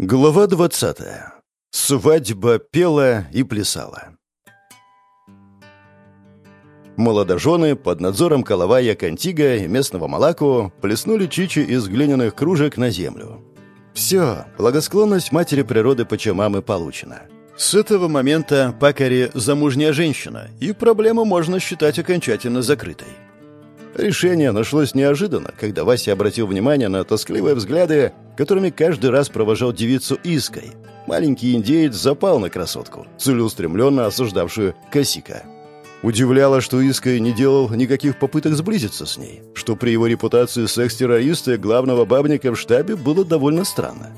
Глава 20. Свадьба пела и плясала. Молодожены под надзором Калавая Кантига и местного Мальку плеснули чичи из глиняных кружек на землю. Все, благосклонность матери природы Пачамамы получена. С этого момента Пакари замужняя женщина, и проблему можно считать окончательно закрытой. Решение нашлось неожиданно, когда Вася обратил внимание на тоскливые взгляды, которыми каждый раз провожал девицу Иской. Маленький индеец запал на красотку, целеустремленно осуждавшую Косика. Удивляло, что Иской не делал никаких попыток сблизиться с ней, что при его репутации секс-террориста и главного бабника в штабе было довольно странно.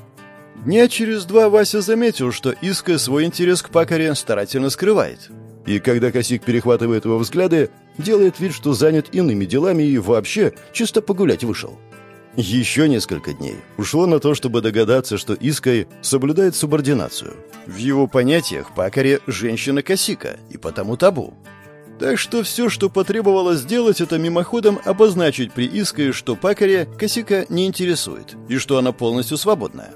Дня через два Вася заметил, что Иска свой интерес к Пакаре старательно скрывает. И когда Косик перехватывает его взгляды, делает вид, что занят иными делами и вообще чисто погулять вышел. Еще несколько дней ушло на то, чтобы догадаться, что Иской соблюдает субординацию. В его понятиях Пакаре – женщина-косика, и потому табу. Так что все, что потребовалось сделать, это мимоходом обозначить при Иске, что Пакаре косика не интересует, и что она полностью свободная.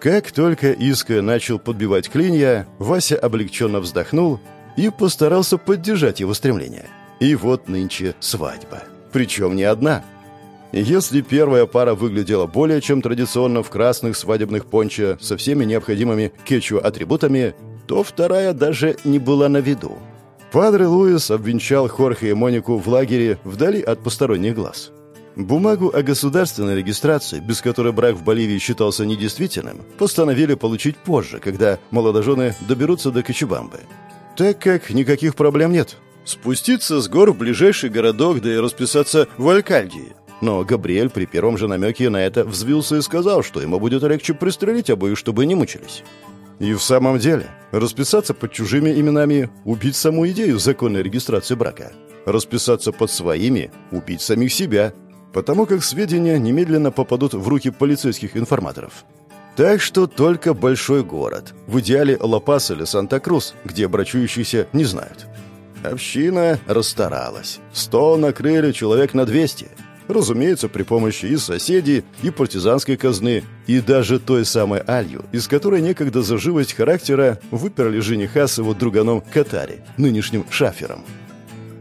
Как только Иска начал подбивать клинья, Вася облегченно вздохнул и постарался поддержать его стремление. И вот нынче свадьба. Причем не одна. Если первая пара выглядела более чем традиционно в красных свадебных пончо со всеми необходимыми кечу-атрибутами, то вторая даже не была на виду. Падре Луис обвенчал Хорхе и Монику в лагере вдали от посторонних глаз. Бумагу о государственной регистрации, без которой брак в Боливии считался недействительным, постановили получить позже, когда молодожены доберутся до Кочебамбы. Так как никаких проблем нет, спуститься с гор в ближайший городок, да и расписаться в Алькальдии. Но Габриэль при первом же намеке на это взвился и сказал, что ему будет легче пристрелить обоих, чтобы не мучились. И в самом деле, расписаться под чужими именами – убить саму идею законной регистрации брака. Расписаться под своими – убить самих себя, потому как сведения немедленно попадут в руки полицейских информаторов. Так что только большой город, в идеале Лопас или Санта-Крус, где брачующиеся не знают. Община расстаралась. Стол накрыли человек на 200. Разумеется, при помощи и соседей, и партизанской казны, и даже той самой Алью, из которой некогда за живость характера выперли жениха с его друганом Катари, нынешним шафером.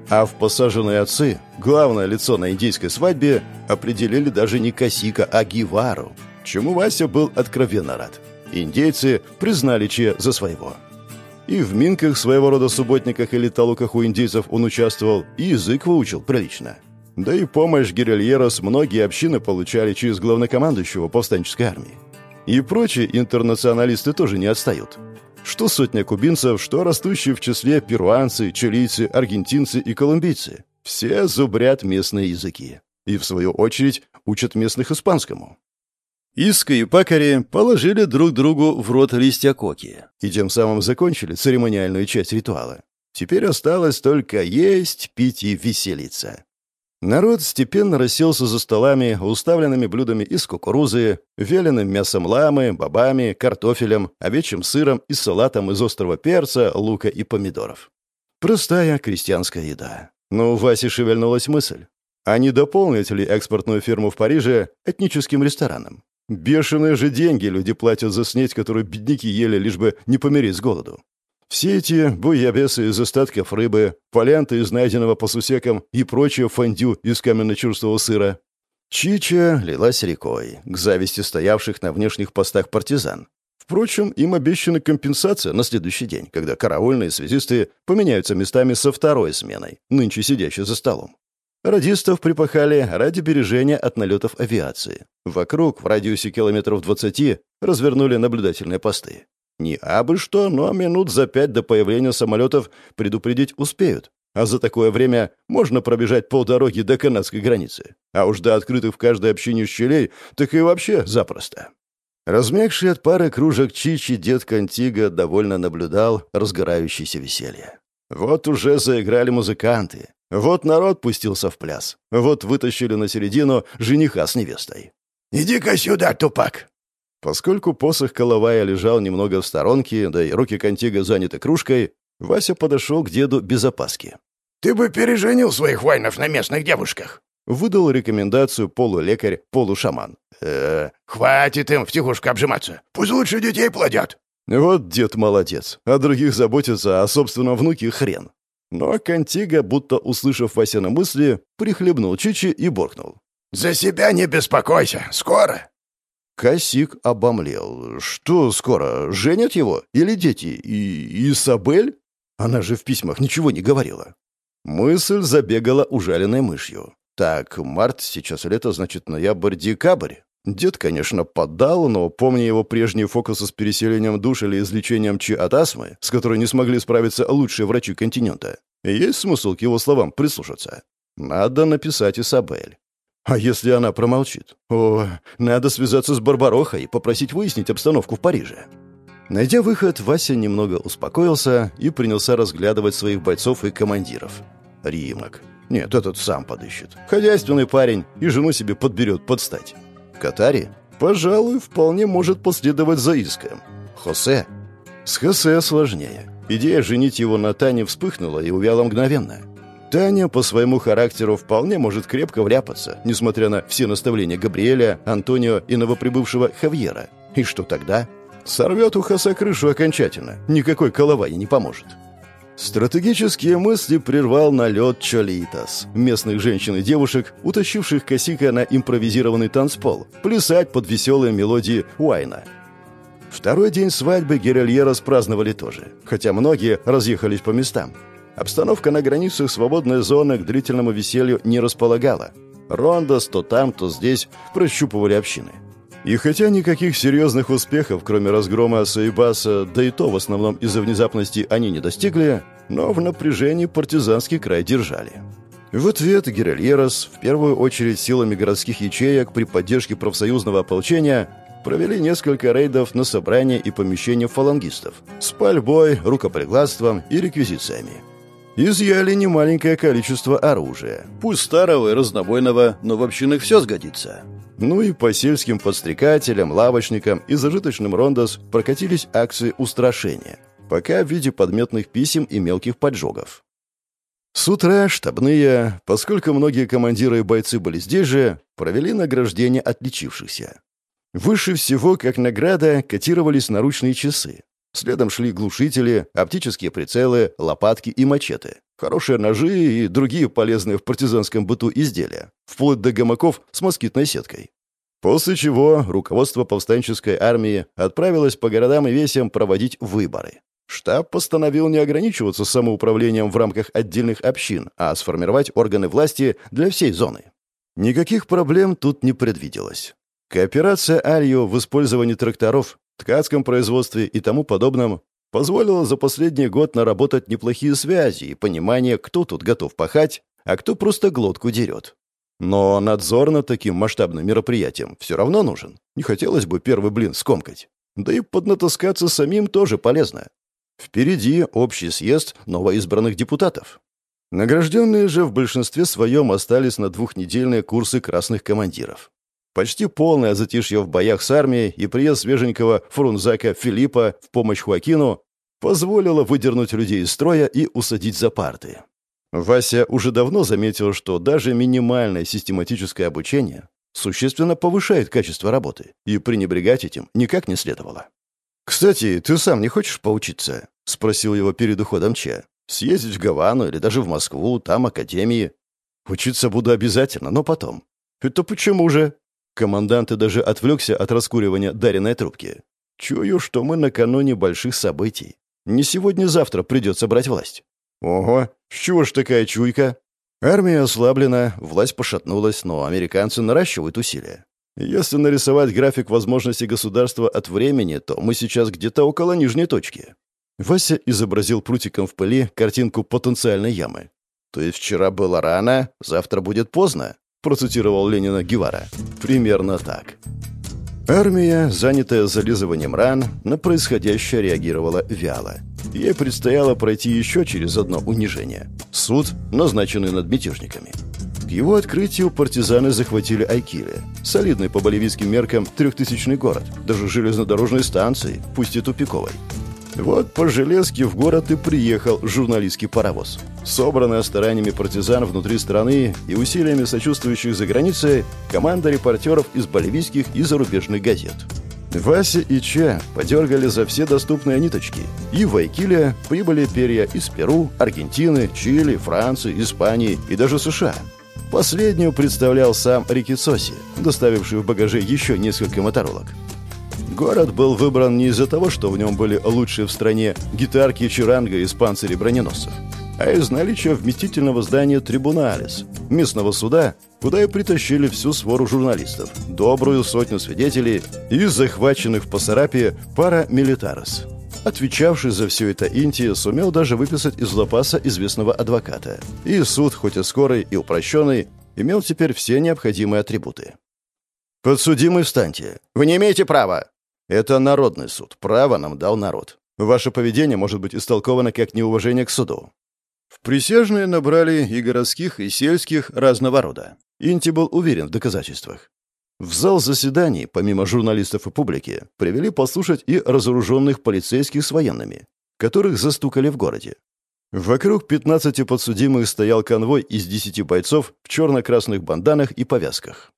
А в посаженные отцы главное лицо на индийской свадьбе определили даже не Косика, а Гивару, чему Вася был откровенно рад. Индейцы признали Че за своего. И в минках, своего рода субботниках или талуках у индейцев он участвовал, и язык выучил прилично. Да и помощь гирильерос многие общины получали через главнокомандующего повстанческой армии. И прочие интернационалисты тоже не отстают. Что сотня кубинцев, что растущие в числе перуанцы, чилийцы, аргентинцы и колумбийцы. Все зубрят местные языки. И, в свою очередь, учат местных испанскому. Иска и Пакари положили друг другу в рот листья коки и тем самым закончили церемониальную часть ритуала. Теперь осталось только есть, пить и веселиться. Народ степенно расселся за столами, уставленными блюдами из кукурузы, вяленым мясом ламы, бобами, картофелем, овечьим сыром и салатом из острого перца, лука и помидоров. Простая крестьянская еда. Но у Васи шевельнулась мысль. А не дополнить ли экспортную фирму в Париже этническим рестораном? Бешеные же деньги люди платят за снеть, которую бедняки ели, лишь бы не помереть с голоду. Все эти буябесы из остатков рыбы, полянты из найденного по сусекам и прочее фондю из каменно-чурстого сыра. Чича лилась рекой, к зависти стоявших на внешних постах партизан. Впрочем, им обещана компенсация на следующий день, когда караульные связисты поменяются местами со второй сменой, нынче сидящей за столом. Радистов припахали ради бережения от налетов авиации. Вокруг, в радиусе километров 20, развернули наблюдательные посты. Не абы что, но минут за пять до появления самолетов предупредить успеют. А за такое время можно пробежать полдороги до канадской границы. А уж до открытых в каждой общине щелей, так и вообще запросто. Размягший от пары кружек Чичи дед Кантига довольно наблюдал разгорающееся веселье. Вот уже заиграли музыканты. Вот народ пустился в пляс. Вот вытащили на середину жениха с невестой. «Иди-ка сюда, тупак!» Поскольку посох Коловая лежал немного в сторонке, да и руки Контига заняты кружкой, Вася подошел к деду без опаски. «Ты бы переженил своих воинов на местных девушках. Выдал рекомендацию полулекарь, полушаман. э хватит им втихушку обжиматься. Пусть лучше детей плодят». Вот дед молодец, о других заботится, о собственном внуке хрен. Но Кантига, будто услышав Васины мысли, прихлебнул Чичи и буркнул. «За себя не беспокойся, скоро». Косик обомлел. «Что скоро? Женят его? Или дети? И Исабель?» Она же в письмах ничего не говорила. Мысль забегала ужаленной мышью. Так, март, сейчас лето, значит, ноябрь-декабрь. Дед, конечно, поддал, но, помня его прежние фокусы с переселением душ или излечением чи от астмы, с которой не смогли справиться лучшие врачи континента, есть смысл к его словам прислушаться. Надо написать Исабель. А если она промолчит? О, надо связаться с Барбарохой и попросить выяснить обстановку в Париже. Найдя выход, Вася немного успокоился и принялся разглядывать своих бойцов и командиров. Римок. Нет, этот сам подыщет. Хозяйственный парень и жену себе подберет подстать. Катари? Пожалуй, вполне может последовать за иском. Хосе? С Хосе сложнее. Идея женить его на Тане вспыхнула и увяла мгновенно. Таня по своему характеру вполне может крепко вляпаться, несмотря на все наставления Габриэля, Антонио и новоприбывшего Хавьера. И что тогда? Сорвет у Хосе крышу окончательно. Никакой коловай не поможет. Стратегические мысли прервал налет Чолитас, местных женщин и девушек, утащивших Косика на импровизированный танцпол, плясать под веселые мелодии Уайна. Второй день свадьбы Геральерос праздновали тоже, хотя многие разъехались по местам. Обстановка на границах свободной зоны к длительному веселью не располагала. Рондос то там, то здесь прощупывали общины. И хотя никаких серьезных успехов, кроме разгрома Саибаса, да и то в основном из-за внезапности они не достигли, но в напряжении партизанский край держали. В ответ Геральерос, в первую очередь силами городских ячеек при поддержке профсоюзного ополчения, провели несколько рейдов на собрания и помещения фалангистов с пальбой, рукоприкладством и реквизициями. Изъяли немаленькое количество оружия. Пусть старого и разнобойного, но в общинах все сгодится. Ну и по сельским подстрекателям, лавочникам и зажиточным рондос прокатились акции устрашения, пока в виде подметных писем и мелких поджогов. С утра штабные, поскольку многие командиры и бойцы были здесь же, провели награждение отличившихся. Выше всего, как награда, котировались наручные часы. Следом шли глушители, оптические прицелы, лопатки и мачете. Хорошие ножи и другие полезные в партизанском быту изделия, вплоть до гамаков с москитной сеткой. После чего руководство повстанческой армии отправилось по городам и весям проводить выборы. Штаб постановил не ограничиваться самоуправлением в рамках отдельных общин, а сформировать органы власти для всей зоны. Никаких проблем тут не предвиделось. Кооперация Альо в использовании тракторов, ткацком производстве и тому подобном позволила за последний год наработать неплохие связи и понимание, кто тут готов пахать, а кто просто глотку дерет. Но надзор над таким масштабным мероприятием все равно нужен. Не хотелось бы первый блин скомкать. Да и поднатаскаться самим тоже полезно. Впереди общий съезд новоизбранных депутатов. Награжденные же в большинстве своем остались на двухнедельные курсы красных командиров. Почти полное затишье в боях с армией и приезд свеженького фрунзака Филиппа в помощь Хуакину позволило выдернуть людей из строя и усадить за парты. Вася уже давно заметил, что даже минимальное систематическое обучение существенно повышает качество работы, и пренебрегать этим никак не следовало. «Кстати, ты сам не хочешь поучиться?» — спросил его перед уходом Че. «Съездить в Гавану или даже в Москву, там академии. Учиться буду обязательно, но потом». «Это почему же?» Командант и даже отвлекся от раскуривания даренной трубки. «Чую, что мы накануне больших событий. Не сегодня-завтра придется брать власть». «Ого, с чего ж такая чуйка?» Армия ослаблена, власть пошатнулась, но американцы наращивают усилия. Если нарисовать график возможностей государства от времени, то мы сейчас где-то около нижней точки. Вася изобразил прутиком в пыли картинку потенциальной ямы. «То есть вчера было рано, завтра будет поздно?» Процитировал Ленина Гевара. Примерно так. Армия, занятая зализыванием ран, на происходящее реагировала вяло. Ей предстояло пройти еще через одно унижение. Суд, назначенный над мятежниками. К его открытию партизаны захватили Айкиле, солидный по боливийским меркам трехтысячный город, даже железнодорожной станции, пусть и тупиковой. Вот по железке в город и приехал журналистский паровоз. Собранная стараниями партизан внутри страны и усилиями сочувствующих за границей команда репортеров из боливийских и зарубежных газет. Вася и Че подергали за все доступные ниточки. И в Айкиле прибыли перья из Перу, Аргентины, Чили, Франции, Испании и даже США. Последнюю представлял сам Рикицоси, доставивший в багаже еще несколько моторолог. Город был выбран не из-за того, что в нем были лучшие в стране гитарки Чаранга из панцирей броненосцев, а из наличия вместительного здания Трибуналис, местного суда, куда и притащили всю свору журналистов, добрую сотню свидетелей и захваченных в Пасарапе пара милитарос. Отвечавший за все это Инти сумел даже выписать из запаса известного адвоката. И суд, хоть и скорый и упрощенный, имел теперь все необходимые атрибуты. «Подсудимый, встаньте! Вы не имеете права!» Это народный суд. Право нам дал народ. Ваше поведение может быть истолковано как неуважение к суду. В присяжные набрали и городских, и сельских разного рода. Инти был уверен в доказательствах. В зал заседаний, помимо журналистов и публики, привели послушать и разоруженных полицейских с военными, которых застукали в городе. Вокруг 15 подсудимых стоял конвой из 10 бойцов в черно-красных банданах и повязках.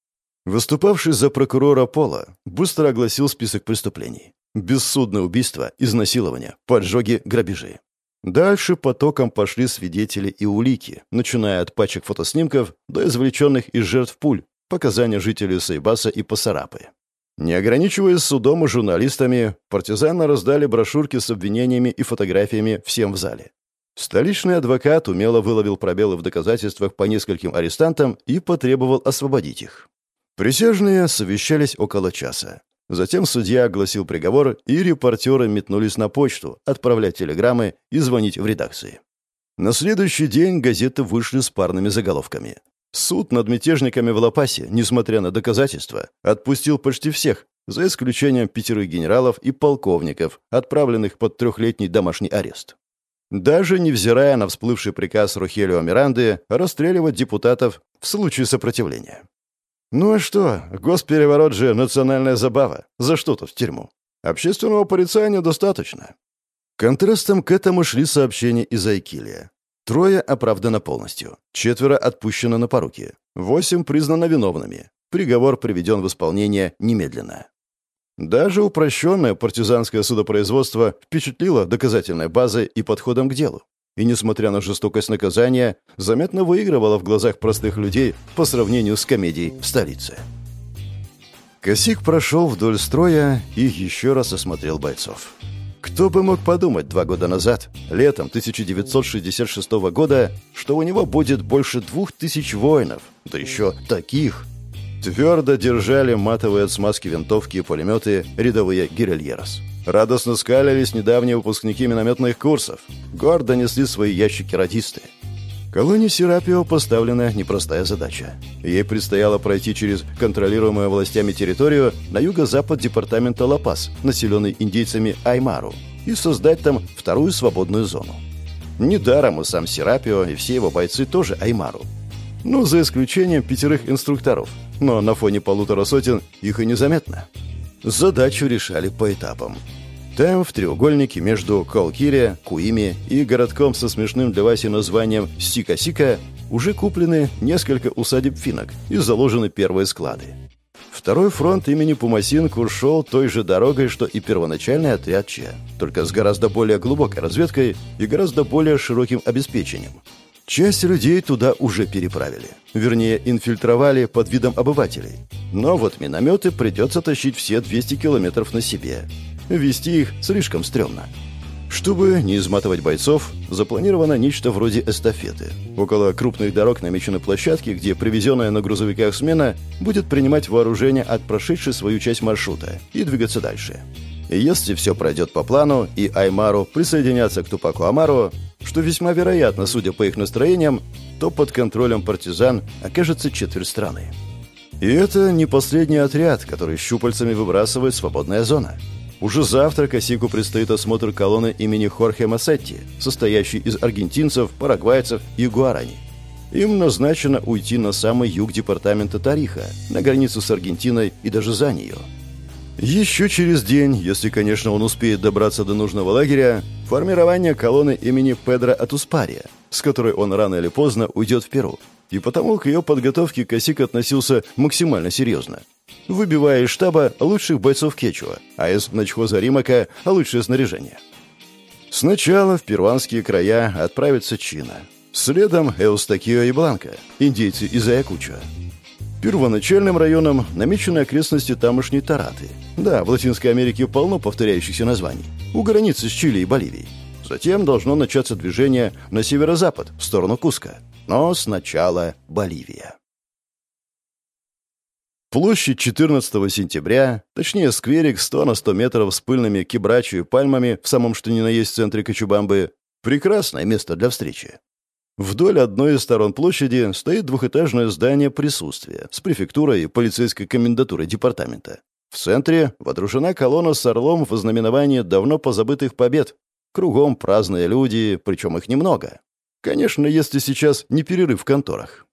Выступавший за прокурора Пола быстро огласил список преступлений. Бессудное убийство, изнасилование, поджоги, грабежи. Дальше потоком пошли свидетели и улики, начиная от пачек фотоснимков до извлеченных из жертв пуль, показания жителей Сайбаса и Пасарапы. Не ограничиваясь судом и журналистами, партизаны раздали брошюрки с обвинениями и фотографиями всем в зале. Столичный адвокат умело выловил пробелы в доказательствах по нескольким арестантам и потребовал освободить их. Присяжные совещались около часа. Затем судья огласил приговор, и репортеры метнулись на почту, отправлять телеграммы и звонить в редакции. На следующий день газеты вышли с парными заголовками. Суд над мятежниками в Лопасе, несмотря на доказательства, отпустил почти всех, за исключением пятерых генералов и полковников, отправленных под трехлетний домашний арест. Даже невзирая на всплывший приказ Рухелио Миранды расстреливать депутатов в случае сопротивления. Ну а что, госпереворот же национальная забава. За что тут в тюрьму? Общественного порицания достаточно. Контрастом к этому шли сообщения из Айкилия. Трое оправдано полностью. Четверо отпущено на поруки. Восемь признано виновными. Приговор приведен в исполнение немедленно. Даже упрощенное партизанское судопроизводство впечатлило доказательной базой и подходом к делу и, несмотря на жестокость наказания, заметно выигрывала в глазах простых людей по сравнению с комедией в столице. Косик прошел вдоль строя и еще раз осмотрел бойцов. Кто бы мог подумать два года назад, летом 1966 года, что у него будет больше двух тысяч воинов, да еще таких. Твердо держали матовые от смазки винтовки и пулеметы рядовые гирильерос. Радостно скалились недавние выпускники минометных курсов. Гордо несли свои ящики радисты. Колонии Серапио поставлена непростая задача. Ей предстояло пройти через контролируемую властями территорию на юго-запад департамента Лапас, населенный индейцами Аймару, и создать там вторую свободную зону. Недаром и сам Серапио, и все его бойцы тоже Аймару. Ну, за исключением пятерых инструкторов. Но на фоне полутора сотен их и незаметно. Задачу решали по этапам. Там, в треугольнике между Колкире, Куими и городком со смешным для Васи названием Сика-Сика, уже куплены несколько усадеб финок и заложены первые склады. Второй фронт имени Пумасинку шел той же дорогой, что и первоначальный отряд Че, только с гораздо более глубокой разведкой и гораздо более широким обеспечением. Часть людей туда уже переправили. Вернее, инфильтровали под видом обывателей. Но вот минометы придется тащить все 200 километров на себе. Вести их слишком стрёмно. Чтобы не изматывать бойцов, запланировано нечто вроде эстафеты. Около крупных дорог намечены площадки, где привезенная на грузовиках смена будет принимать вооружение от прошедшей свою часть маршрута и двигаться дальше. Если все пройдет по плану, и Аймару присоединятся к Тупаку Амару, что весьма вероятно, судя по их настроениям, то под контролем партизан окажется четверть страны. И это не последний отряд, который щупальцами выбрасывает свободная зона. Уже завтра Косику предстоит осмотр колонны имени Хорхе Массетти, состоящей из аргентинцев, парагвайцев и гуарани. Им назначено уйти на самый юг департамента Тариха, на границу с Аргентиной и даже за нее – Еще через день, если, конечно, он успеет добраться до нужного лагеря, формирование колонны имени Педро Атуспария, с которой он рано или поздно уйдет в Перу. И потому к ее подготовке Косик относился максимально серьезно. Выбивая из штаба лучших бойцов Кечуа, а из Начхоза Римака лучшее снаряжение. Сначала в перуанские края отправится Чина. Следом Эустакио и Бланка, индейцы из Аякуча. Первоначальным районом намечены окрестности тамошней Тараты. Да, в Латинской Америке полно повторяющихся названий. У границы с Чили и Боливией. Затем должно начаться движение на северо-запад, в сторону Куска. Но сначала Боливия. Площадь 14 сентября, точнее скверик 100 на 100 метров с пыльными кибрачью пальмами в самом что ни на есть центре Кочубамбы, прекрасное место для встречи. Вдоль одной из сторон площади стоит двухэтажное здание присутствия с префектурой и полицейской комендатурой департамента. В центре водружена колонна с орлом в ознаменовании давно позабытых побед. Кругом праздные люди, причем их немного. Конечно, если сейчас не перерыв в конторах.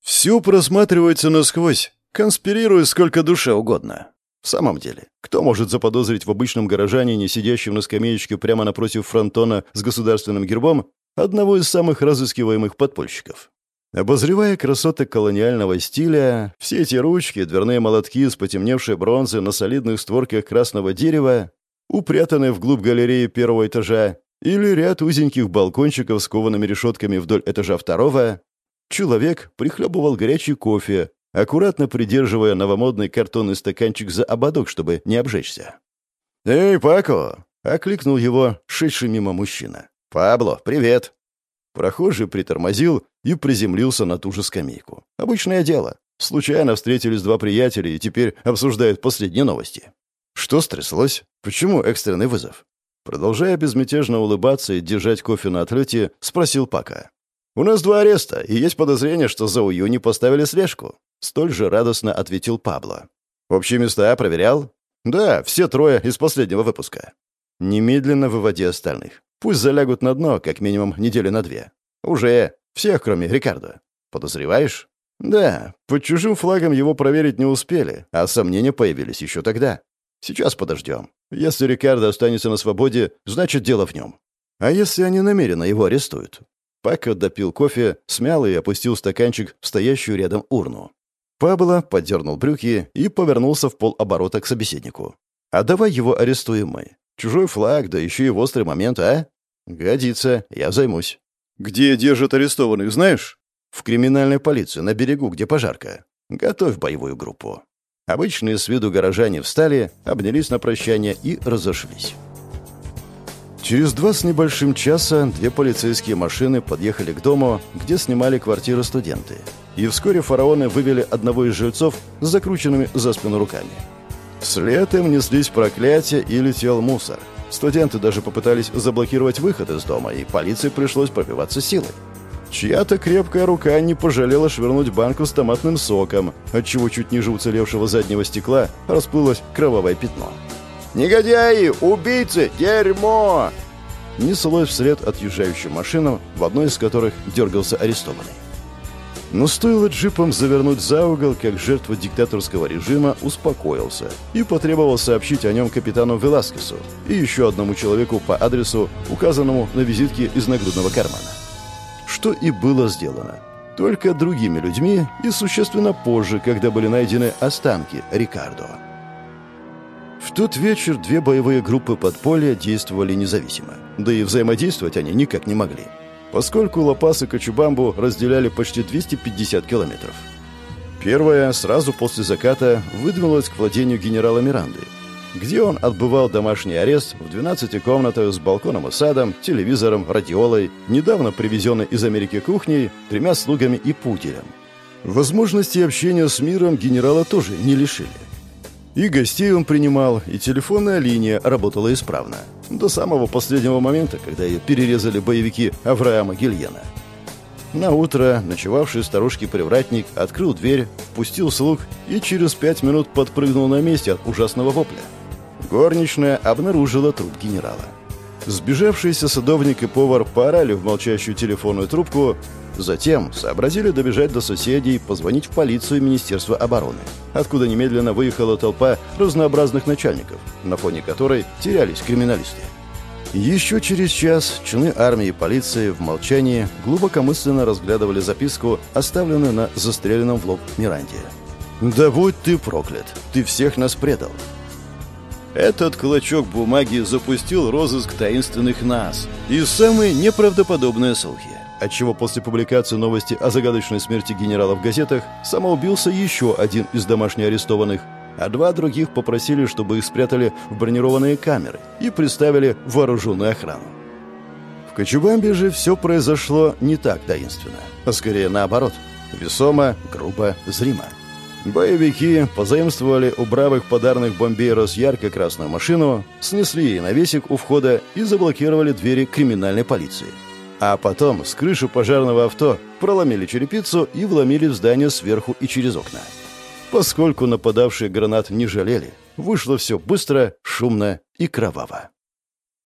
Все просматривается насквозь, конспирируя сколько душе угодно. В самом деле, кто может заподозрить в обычном горожанине, сидящем на скамеечке прямо напротив фронтона с государственным гербом, одного из самых разыскиваемых подпольщиков. Обозревая красоты колониального стиля, все эти ручки, дверные молотки с потемневшей бронзы на солидных створках красного дерева, упрятанные вглубь галереи первого этажа, или ряд узеньких балкончиков с коваными решетками вдоль этажа второго, человек прихлебывал горячий кофе, аккуратно придерживая новомодный картонный стаканчик за ободок, чтобы не обжечься. «Эй, Пако!» — окликнул его шедший мимо мужчина. «Пабло, привет!» Прохожий притормозил и приземлился на ту же скамейку. Обычное дело. Случайно встретились два приятеля и теперь обсуждают последние новости. Что стряслось? Почему экстренный вызов? Продолжая безмятежно улыбаться и держать кофе на отлете, спросил Пака. «У нас два ареста, и есть подозрение, что за Уюни поставили слежку», — столь же радостно ответил Пабло. «Общие места проверял?» «Да, все трое из последнего выпуска». «Немедленно выводи остальных. Пусть залягут на дно, как минимум недели на две. Уже. Всех, кроме Рикардо. Подозреваешь? Да, под чужим флагом его проверить не успели, а сомнения появились еще тогда. Сейчас подождем. Если Рикардо останется на свободе, значит, дело в нем. А если они намеренно его арестуют? Пако допил кофе, смял и опустил стаканчик в стоящую рядом урну. Пабло поддернул брюки и повернулся в полоборота к собеседнику. «А давай его арестуем мы. Чужой флаг, да еще и в острый момент, а? Годится, я займусь. Где держат арестованных, знаешь? В криминальной полиции, на берегу, где пожарка. Готовь боевую группу. Обычные с виду горожане встали, обнялись на прощание и разошлись. Через два с небольшим часа две полицейские машины подъехали к дому, где снимали квартиры студенты. И вскоре фараоны вывели одного из жильцов с закрученными за спину руками. Вслед им неслись проклятия и летел мусор. Студенты даже попытались заблокировать выход из дома, и полиции пришлось пробиваться силой. Чья-то крепкая рука не пожалела швырнуть банку с томатным соком, отчего чуть ниже уцелевшего заднего стекла расплылось кровавое пятно. «Негодяи! Убийцы! Дерьмо!» Неслось вслед отъезжающим машинам, в одной из которых дергался арестованный. Но стоило джипом завернуть за угол, как жертва диктаторского режима успокоился и потребовал сообщить о нем капитану Веласкесу и еще одному человеку по адресу, указанному на визитке из нагрудного кармана. Что и было сделано. Только другими людьми и существенно позже, когда были найдены останки Рикардо. В тот вечер две боевые группы подполья действовали независимо. Да и взаимодействовать они никак не могли поскольку Лопас и Кочубамбу разделяли почти 250 километров. Первая сразу после заката выдвинулась к владению генерала Миранды, где он отбывал домашний арест в 12 комнатах с балконом и садом, телевизором, радиолой, недавно привезенной из Америки кухней, тремя слугами и пуделем. Возможности общения с миром генерала тоже не лишили. И гостей он принимал, и телефонная линия работала исправно. До самого последнего момента, когда ее перерезали боевики Авраама Гильена. На утро ночевавший старушки-привратник открыл дверь, впустил слуг и через пять минут подпрыгнул на месте от ужасного вопля. Горничная обнаружила труп генерала. Сбежавшиеся садовник и повар поорали в молчащую телефонную трубку, Затем сообразили добежать до соседей, позвонить в полицию и Министерство обороны, откуда немедленно выехала толпа разнообразных начальников, на фоне которой терялись криминалисты. Еще через час чины армии и полиции в молчании глубокомысленно разглядывали записку, оставленную на застреленном в лоб Миранде. «Да будь ты проклят! Ты всех нас предал!» Этот клочок бумаги запустил розыск таинственных нас и самые неправдоподобные слухи, отчего после публикации новости о загадочной смерти генерала в газетах самоубился еще один из домашних арестованных, а два других попросили, чтобы их спрятали в бронированные камеры и приставили вооруженную охрану. В Кочубамбе же все произошло не так таинственно, а скорее наоборот. Весомо, грубо, зримо. Боевики позаимствовали у бравых подарных бомбейрос ярко-красную машину, снесли ей навесик у входа и заблокировали двери криминальной полиции. А потом с крыши пожарного авто проломили черепицу и вломили в здание сверху и через окна. Поскольку нападавшие гранат не жалели, вышло все быстро, шумно и кроваво.